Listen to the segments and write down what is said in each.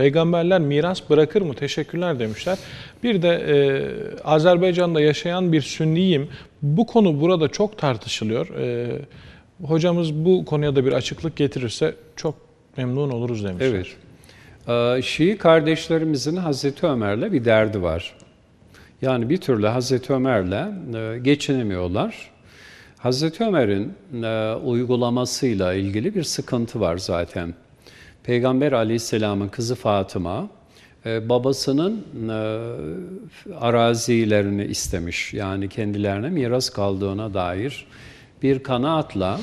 Peygamberler miras bırakır mı? Teşekkürler demişler. Bir de e, Azerbaycan'da yaşayan bir sünniyim. Bu konu burada çok tartışılıyor. E, hocamız bu konuya da bir açıklık getirirse çok memnun oluruz demişler. Evet. Ee, Şii kardeşlerimizin Hazreti Ömer'le bir derdi var. Yani bir türlü Hazreti Ömer'le e, geçinemiyorlar. Hazreti Ömer'in e, uygulamasıyla ilgili bir sıkıntı var zaten. Peygamber aleyhisselamın kızı Fatıma, e, babasının arazilerini istemiş. Yani kendilerine miras kaldığına dair bir kanaatla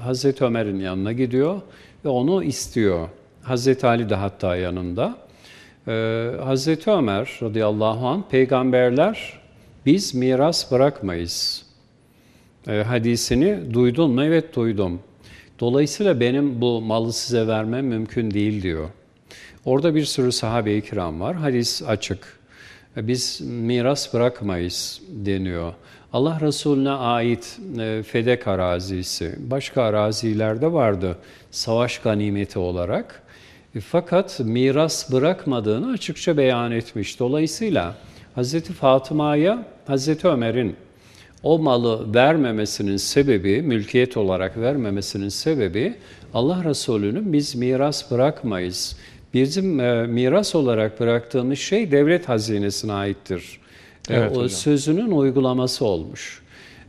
Hazreti Ömer'in yanına gidiyor ve onu istiyor. Hazreti Ali de hatta yanında. Hazreti Ömer radıyallahu anh peygamberler biz miras bırakmayız. Hadisini duydun mu? Evet duydum. Dolayısıyla benim bu malı size vermem mümkün değil diyor. Orada bir sürü sahabe-i kiram var. Hadis açık. Ee, biz miras bırakmayız deniyor. Allah Resulüne ait e, Fedek arazisi, başka arazilerde vardı savaş ganimeti olarak. E, fakat miras bırakmadığını açıkça beyan etmiş. Dolayısıyla Hz. Fatıma'ya Hz. Ömer'in o malı vermemesinin sebebi, mülkiyet olarak vermemesinin sebebi Allah Resulü'nün biz miras bırakmayız. Bizim e, miras olarak bıraktığımız şey devlet hazinesine aittir. E, evet, o hocam. sözünün uygulaması olmuş.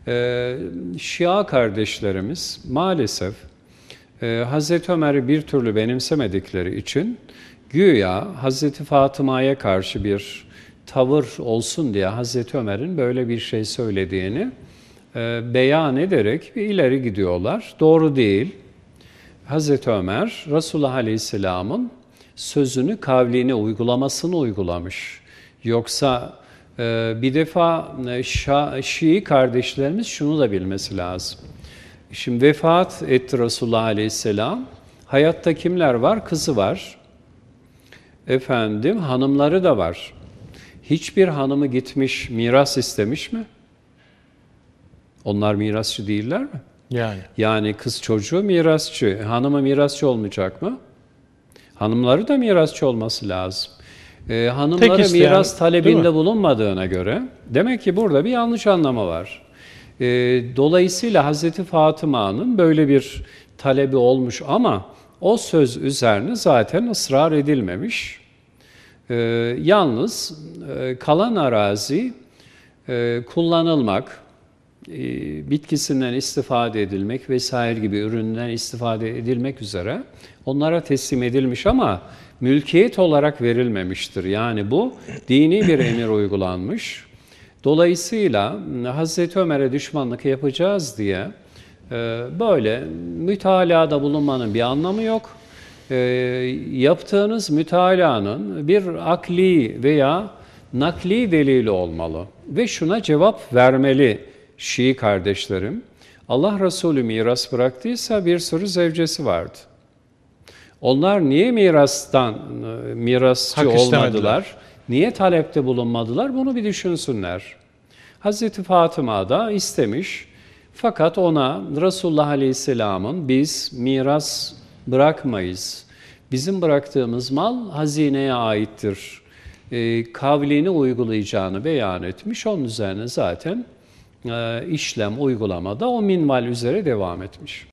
E, Şia kardeşlerimiz maalesef e, Hazreti Ömer'i bir türlü benimsemedikleri için güya Hazreti Fatıma'ya karşı bir tavır olsun diye Hazreti Ömer'in böyle bir şey söylediğini e, beyan ederek bir ileri gidiyorlar. Doğru değil. Hazreti Ömer Resulullah Aleyhisselam'ın sözünü, kavlini, uygulamasını uygulamış. Yoksa e, bir defa e, Şii kardeşlerimiz şunu da bilmesi lazım. Şimdi vefat etti Resulullah Aleyhisselam. Hayatta kimler var? Kızı var. Efendim hanımları da var. Hiçbir hanımı gitmiş miras istemiş mi? Onlar mirasçı değiller mi? Yani. Yani kız çocuğu mirasçı. Hanımı mirasçı olmayacak mı? Hanımları da mirasçı olması lazım. Ee, hanımları isteyen, miras talebinde bulunmadığına göre demek ki burada bir yanlış anlama var. E, dolayısıyla Hazreti Fatıma'nın böyle bir talebi olmuş ama o söz üzerine zaten ısrar edilmemiş. E, yalnız e, kalan arazi e, kullanılmak, e, bitkisinden istifade edilmek vesaire gibi üründen istifade edilmek üzere onlara teslim edilmiş ama mülkiyet olarak verilmemiştir. Yani bu dini bir emir uygulanmış. Dolayısıyla Hazreti Ömer'e düşmanlık yapacağız diye e, böyle mütalada bulunmanın bir anlamı yok. E, yaptığınız mütalanın bir akli veya nakli delili olmalı ve şuna cevap vermeli Şii kardeşlerim. Allah Resulü miras bıraktıysa bir sürü zevcesi vardı. Onlar niye mirastan e, mirasçı Hak olmadılar? Niye talepte bulunmadılar? Bunu bir düşünsünler. Hazreti Fatıma da istemiş. Fakat ona Resulullah Aleyhisselam'ın biz miras bırakmayız. Bizim bıraktığımız mal hazineye aittir. E, kavlini uygulayacağını beyan etmiş. Onun üzerine zaten e, işlem uygulamada o minval üzere devam etmiş.